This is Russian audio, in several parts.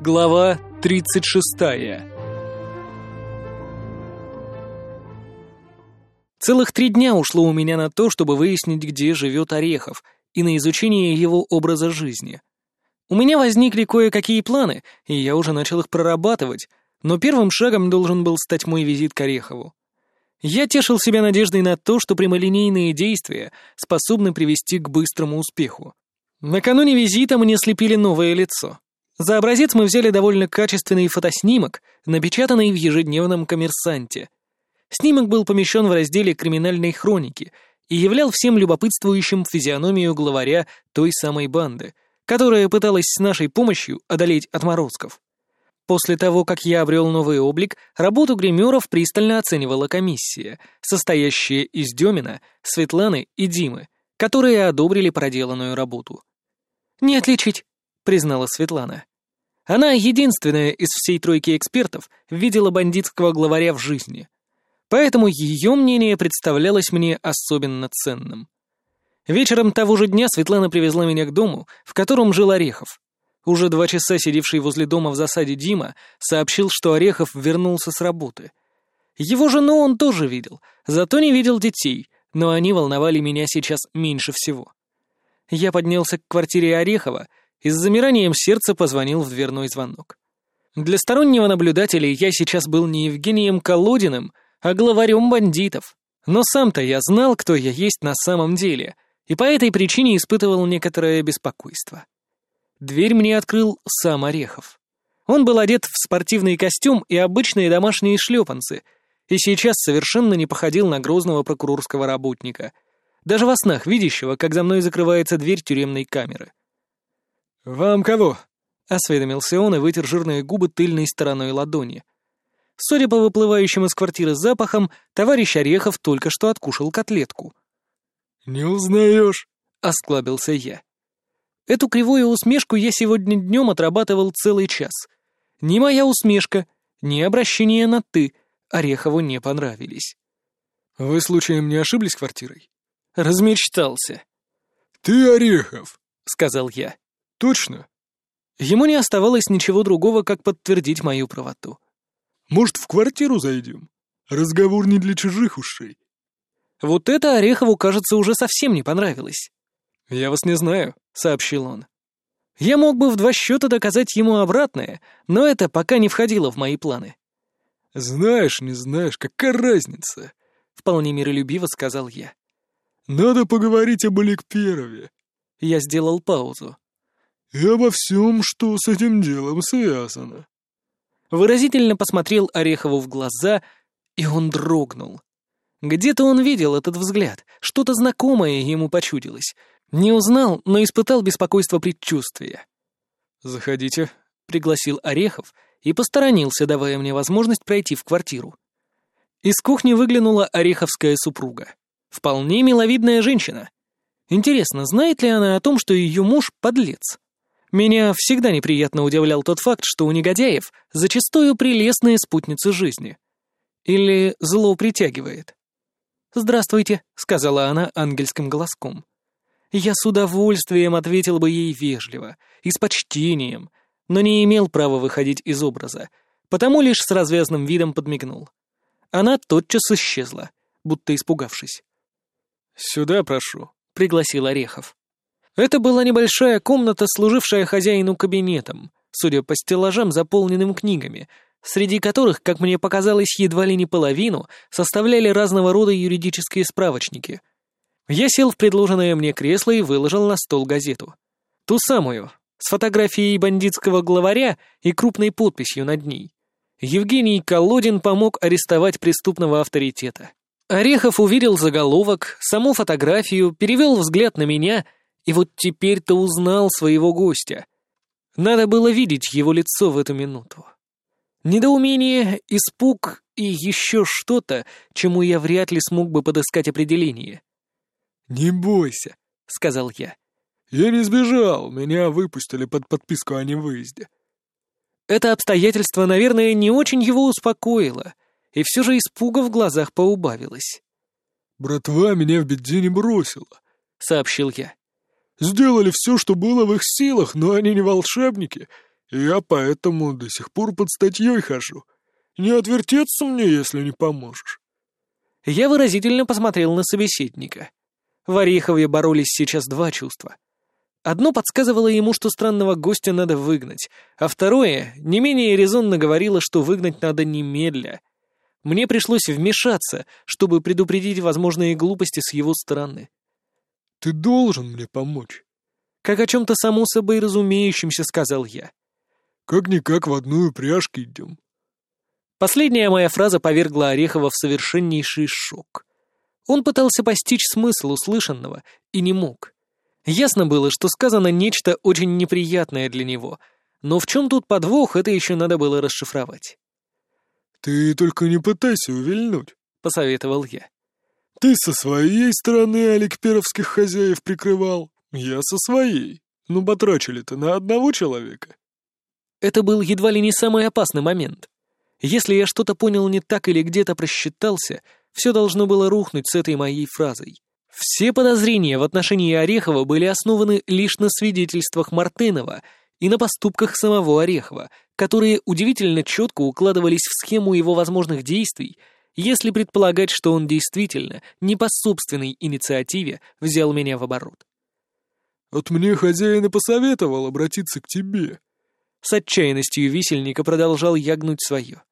Глава 36 Целых три дня ушло у меня на то, чтобы выяснить, где живет Орехов, и на изучение его образа жизни. У меня возникли кое-какие планы, и я уже начал их прорабатывать, но первым шагом должен был стать мой визит к Орехову. Я тешил себя надеждой на то, что прямолинейные действия способны привести к быстрому успеху. Накануне визита мне слепили новое лицо. За образец мы взяли довольно качественный фотоснимок, напечатанный в ежедневном коммерсанте. Снимок был помещен в разделе криминальной хроники и являл всем любопытствующим физиономию главаря той самой банды, которая пыталась с нашей помощью одолеть отморозков. После того, как я обрел новый облик, работу гримеров пристально оценивала комиссия, состоящая из Демина, Светланы и Димы, которые одобрили проделанную работу. «Не отличить», — признала Светлана. Она единственная из всей тройки экспертов видела бандитского главаря в жизни. Поэтому ее мнение представлялось мне особенно ценным. Вечером того же дня Светлана привезла меня к дому, в котором жил Орехов. Уже два часа сидевший возле дома в засаде Дима сообщил, что Орехов вернулся с работы. Его жену он тоже видел, зато не видел детей, но они волновали меня сейчас меньше всего. Я поднялся к квартире Орехова и с замиранием сердца позвонил в дверной звонок. Для стороннего наблюдателя я сейчас был не Евгением Колодиным, а главарем бандитов. Но сам-то я знал, кто я есть на самом деле, и по этой причине испытывал некоторое беспокойство. Дверь мне открыл сам Орехов. Он был одет в спортивный костюм и обычные домашние шлепанцы, и сейчас совершенно не походил на грозного прокурорского работника, даже во снах видящего, как за мной закрывается дверь тюремной камеры. «Вам кого?» — осведомился он и вытер жирные губы тыльной стороной ладони. Судя по выплывающим из квартиры запахам, товарищ Орехов только что откушал котлетку. «Не узнаешь?» — осклабился я. Эту кривую усмешку я сегодня днем отрабатывал целый час. Ни моя усмешка, ни обращение на «ты» Орехову не понравились. «Вы случаем не ошиблись квартирой?» «Размечтался». «Ты Орехов», — сказал я. Точно? Ему не оставалось ничего другого, как подтвердить мою правоту. Может, в квартиру зайдем? Разговор не для чужих ушей. Вот это Орехову, кажется, уже совсем не понравилось. «Я вас не знаю», — сообщил он. Я мог бы в два счета доказать ему обратное, но это пока не входило в мои планы. «Знаешь, не знаешь, какая разница?» — вполне миролюбиво сказал я. «Надо поговорить об Эликперове». Я сделал паузу и обо всем, что с этим делом связано». Выразительно посмотрел Орехову в глаза, и он дрогнул. Где-то он видел этот взгляд, что-то знакомое ему почудилось. Не узнал, но испытал беспокойство предчувствия. «Заходите», — пригласил Орехов и посторонился, давая мне возможность пройти в квартиру. Из кухни выглянула ореховская супруга. Вполне миловидная женщина. Интересно, знает ли она о том, что ее муж — подлец? Меня всегда неприятно удивлял тот факт, что у негодяев зачастую прелестные спутницы жизни. Или зло притягивает. «Здравствуйте», — сказала она ангельским голоском. Я с удовольствием ответил бы ей вежливо и с почтением, но не имел права выходить из образа, потому лишь с развязным видом подмигнул. Она тотчас исчезла, будто испугавшись. «Сюда прошу», — пригласил Орехов. Это была небольшая комната, служившая хозяину кабинетом, судя по стеллажам, заполненным книгами, среди которых, как мне показалось, едва ли не половину составляли разного рода юридические справочники. Я сел в предложенное мне кресло и выложил на стол газету. Ту самую, с фотографией бандитского главаря и крупной подписью над ней. Евгений Колодин помог арестовать преступного авторитета. Орехов увидел заголовок, саму фотографию, перевел взгляд на меня — и вот теперь-то узнал своего гостя. Надо было видеть его лицо в эту минуту. Недоумение, испуг и еще что-то, чему я вряд ли смог бы подыскать определение. «Не бойся», — сказал я. «Я не сбежал, меня выпустили под подписку о невыезде». Это обстоятельство, наверное, не очень его успокоило, и все же испуга в глазах поубавилось. «Братва меня в беде не бросила», — сообщил я. Сделали все, что было в их силах, но они не волшебники. Я поэтому до сих пор под статьей хожу. Не отвертеться мне, если не поможешь». Я выразительно посмотрел на собеседника. В Орехове боролись сейчас два чувства. Одно подсказывало ему, что странного гостя надо выгнать, а второе, не менее резонно говорило, что выгнать надо немедля. Мне пришлось вмешаться, чтобы предупредить возможные глупости с его стороны. «Ты должен мне помочь», — как о чем-то само собой разумеющемся сказал я. «Как-никак в одну упряжку идем». Последняя моя фраза повергла Орехова в совершеннейший шок. Он пытался постичь смысл услышанного и не мог. Ясно было, что сказано нечто очень неприятное для него, но в чем тут подвох, это еще надо было расшифровать. «Ты только не пытайся увильнуть», — посоветовал я. «Ты со своей стороны Алик Перовских хозяев прикрывал, я со своей. Ну, потрачили-то на одного человека». Это был едва ли не самый опасный момент. Если я что-то понял не так или где-то просчитался, все должно было рухнуть с этой моей фразой. Все подозрения в отношении Орехова были основаны лишь на свидетельствах Мартынова и на поступках самого Орехова, которые удивительно четко укладывались в схему его возможных действий, если предполагать, что он действительно, не по собственной инициативе, взял меня в оборот. «Вот мне хозяин и посоветовал обратиться к тебе». С отчаянностью висельника продолжал ягнуть свое.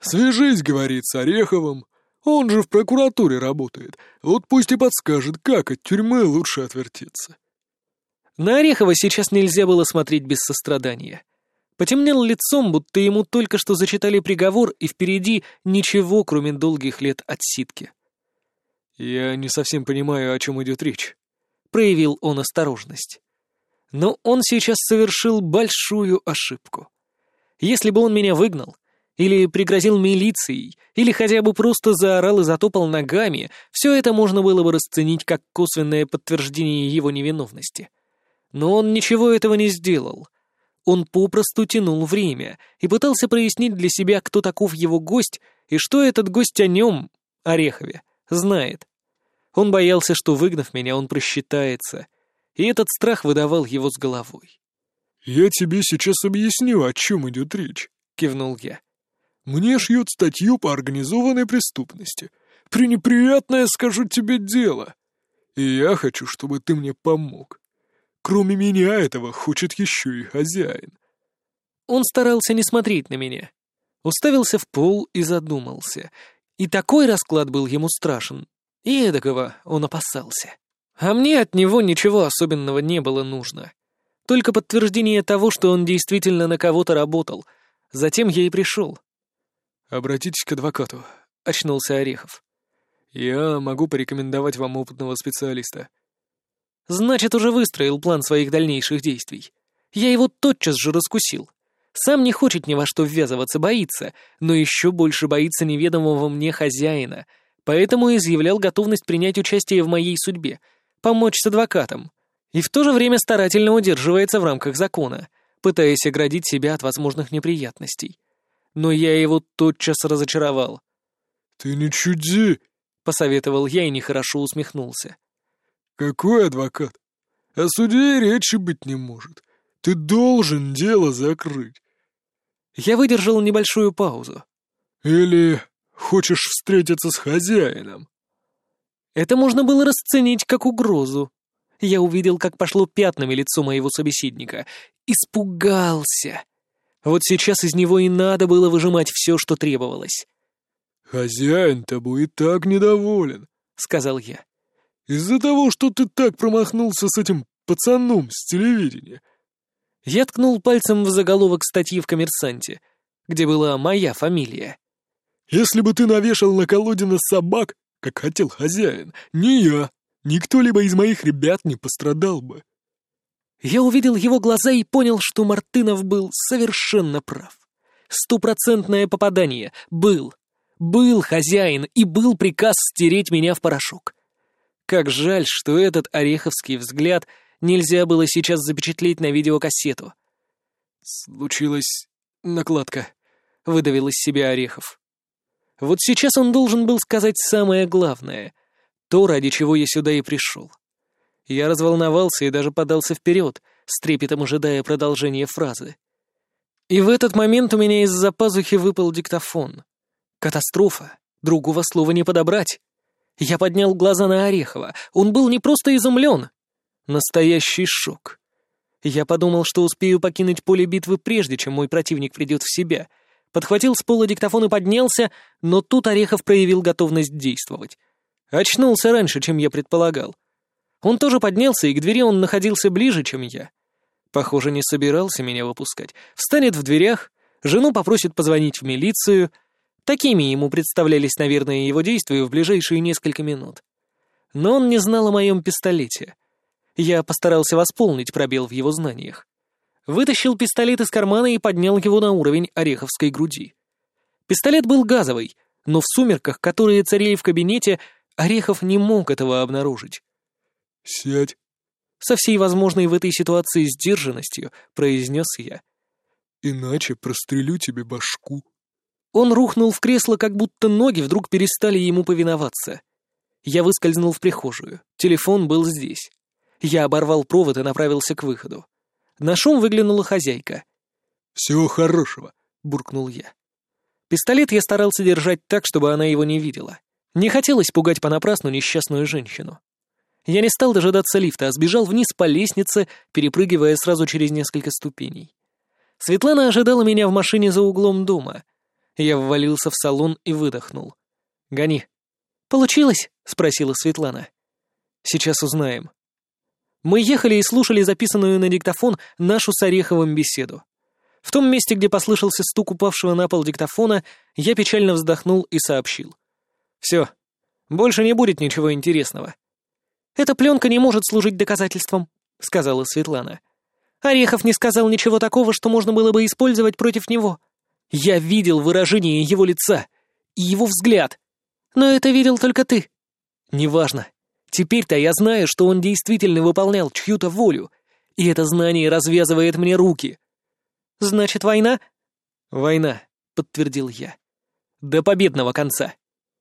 «Свяжись, — говорит, — с Ореховым. Он же в прокуратуре работает. Вот пусть и подскажет, как от тюрьмы лучше отвертеться». На Орехова сейчас нельзя было смотреть без сострадания. Потемнел лицом, будто ему только что зачитали приговор, и впереди ничего, кроме долгих лет отсидки. «Я не совсем понимаю, о чем идет речь», — проявил он осторожность. Но он сейчас совершил большую ошибку. Если бы он меня выгнал, или пригрозил милицией, или хотя бы просто заорал и затопал ногами, все это можно было бы расценить как косвенное подтверждение его невиновности. Но он ничего этого не сделал. Он попросту тянул время и пытался прояснить для себя, кто таков его гость и что этот гость о нем, Орехове, знает. Он боялся, что, выгнав меня, он просчитается, и этот страх выдавал его с головой. «Я тебе сейчас объясню, о чем идет речь», — кивнул я. Мне шьют статью по организованной преступности. Пренеприятное, скажу тебе, дело. И я хочу, чтобы ты мне помог. Кроме меня этого хочет еще и хозяин. Он старался не смотреть на меня. Уставился в пол и задумался. И такой расклад был ему страшен. И эдакого он опасался. А мне от него ничего особенного не было нужно. Только подтверждение того, что он действительно на кого-то работал. Затем я и пришел. «Обратитесь к адвокату», — очнулся Орехов. «Я могу порекомендовать вам опытного специалиста». «Значит, уже выстроил план своих дальнейших действий. Я его тотчас же раскусил. Сам не хочет ни во что ввязываться, боится, но еще больше боится неведомого мне хозяина, поэтому изъявлял готовность принять участие в моей судьбе, помочь с адвокатом, и в то же время старательно удерживается в рамках закона, пытаясь оградить себя от возможных неприятностей но я его тотчас разочаровал. «Ты не чуди!» — посоветовал я и нехорошо усмехнулся. «Какой адвокат? О суде речи быть не может. Ты должен дело закрыть». Я выдержал небольшую паузу. «Или хочешь встретиться с хозяином?» Это можно было расценить как угрозу. Я увидел, как пошло пятнами лицо моего собеседника. Испугался. Вот сейчас из него и надо было выжимать все, что требовалось. «Хозяин тобой и так недоволен», — сказал я. «Из-за того, что ты так промахнулся с этим пацаном с телевидения». Я ткнул пальцем в заголовок статьи в «Коммерсанте», где была моя фамилия. «Если бы ты навешал на Колодина собак, как хотел хозяин, не я, никто либо из моих ребят не пострадал бы. Я увидел его глаза и понял, что Мартынов был совершенно прав. Стопроцентное попадание. Был. Был хозяин и был приказ стереть меня в порошок. Как жаль, что этот ореховский взгляд нельзя было сейчас запечатлеть на видеокассету. «Случилась накладка», — выдавил из себя Орехов. Вот сейчас он должен был сказать самое главное, то, ради чего я сюда и пришел. Я разволновался и даже подался вперед, с трепетом ожидая продолжения фразы. И в этот момент у меня из-за пазухи выпал диктофон. Катастрофа. Другого слова не подобрать. Я поднял глаза на Орехова. Он был не просто изумлен. Настоящий шок. Я подумал, что успею покинуть поле битвы прежде, чем мой противник придет в себя. Подхватил с пола диктофон и поднялся, но тут Орехов проявил готовность действовать. Очнулся раньше, чем я предполагал. Он тоже поднялся, и к двери он находился ближе, чем я. Похоже, не собирался меня выпускать. Встанет в дверях, жену попросит позвонить в милицию. Такими ему представлялись, наверное, его действия в ближайшие несколько минут. Но он не знал о моем пистолете. Я постарался восполнить пробел в его знаниях. Вытащил пистолет из кармана и поднял его на уровень ореховской груди. Пистолет был газовый, но в сумерках, которые царили в кабинете, Орехов не мог этого обнаружить. «Сядь», со всей возможной в этой ситуации сдержанностью произнес я. «Иначе прострелю тебе башку». Он рухнул в кресло, как будто ноги вдруг перестали ему повиноваться. Я выскользнул в прихожую. Телефон был здесь. Я оборвал провод и направился к выходу. На шум выглянула хозяйка. «Всего хорошего», — буркнул я. Пистолет я старался держать так, чтобы она его не видела. Не хотелось пугать понапрасну несчастную женщину. Я не стал дожидаться лифта, а сбежал вниз по лестнице, перепрыгивая сразу через несколько ступеней. Светлана ожидала меня в машине за углом дома. Я ввалился в салон и выдохнул. «Гони». «Получилось?» — спросила Светлана. «Сейчас узнаем». Мы ехали и слушали записанную на диктофон нашу с Ореховым беседу. В том месте, где послышался стук упавшего на пол диктофона, я печально вздохнул и сообщил. «Все, больше не будет ничего интересного. «Эта пленка не может служить доказательством», — сказала Светлана. «Орехов не сказал ничего такого, что можно было бы использовать против него. Я видел выражение его лица и его взгляд. Но это видел только ты. Неважно. Теперь-то я знаю, что он действительно выполнял чью-то волю, и это знание развязывает мне руки». «Значит, война?» «Война», — подтвердил я. «До победного конца.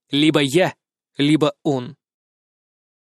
Либо я, либо он».